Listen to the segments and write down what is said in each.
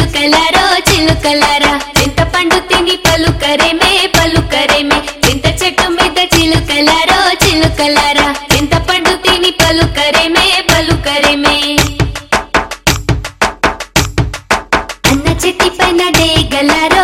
చిలుకలారో చిలుకలారా చింతపండు తిని పలుకరేమే పలుకరేమే చింత చెట్టు మీద చిలుకలారో చిలుకలారా చింతపండు తిని పలుకరేమే పలుకరేమే అన్న చెట్టి పైన డేగలారో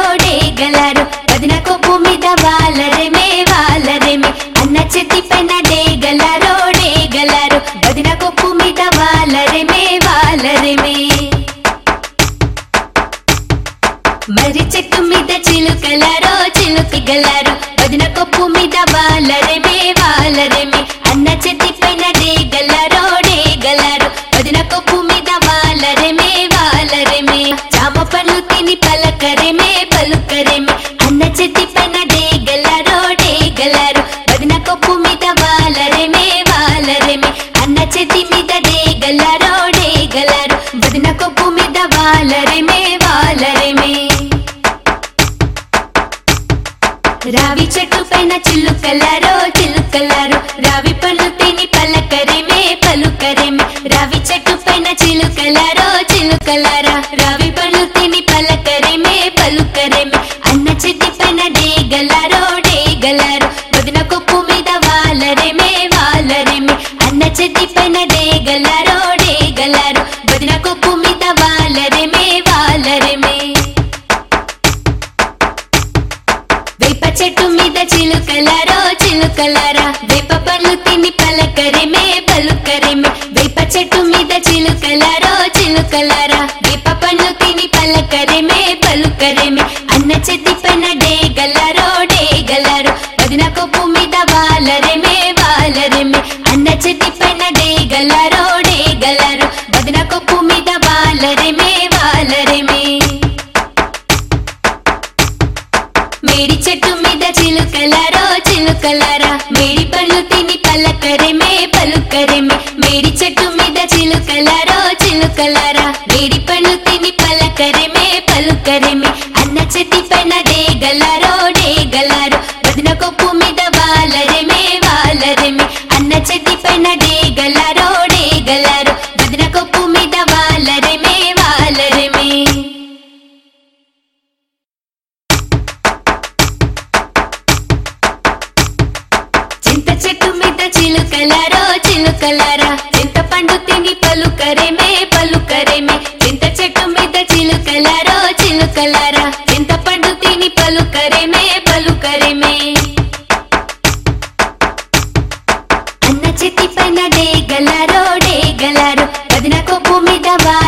మరి చెట్టు మీద చిలుకలారో చిలుకగలారో వదిన కొప్పు మీద వాలరేమే వాలరేమే. అన్న చెట్టి పైన డేగలారో డేగలారు వదిన కొప్పు మీద వాలరేమే వాలరేమే. చామ పళ్ళు తిని పలకరేమే పలుకరేమి. అన్న చెట్టి పైన డేగలారో డేగలారు వదిన కొప్పు మీద వాలరేమే వాలరేమే. అన్న చెట్టి మీద డేగలారో డేగలారు వదిన కొప్పు మీద వాలరేమే వాలరేమే రావి చెట్టు పైన చిల్లుకలారో చిల్లుకలారో రావి పళ్ళు తిని పలకరేమే పలుకరేమే. రావి చెట్టు పైన చిలుకలారో చిలుకలారా. రావి పళ్ళు తిని పలకరేమే పలుకరేమే. అన్న చెట్టు పైన డేగలారో డేగలారో. వదిన కొప్పు మీద వాలరేమే వాలరేమే. అన్న చెట్టు పైన డేగలారో డేగలారో. వదిన కొప్పు వేప చెట్టు మీద చిలుకలారో చిలుకలారా. వేప పళ్ళు తిని పలకరేమే పలుకరేమే. వేప చెట్టు మీద చిలుకలారో చిలుకలారా. చిలుకలారో చిలుకలారా మేడి పళ్ళు తిని పలకరేమే పలుకరేమే. అన్న చెట్టి పైన డేగలారో డేగలారో వదిన కొప్పు మీద వాలరేమే వాలరేమే. అన్న చెట్టి పైన డేగలారో డేగలారో వదిన కొప్పు మీద వాలరేమే వాలరేమే. చింత చెట్టు మీద చిలుకలారో చిలుకలారా. చింతపండు తిని పలుకరేమే పలుకరేమే. అన్న చెట్టి పైన డేగలారో?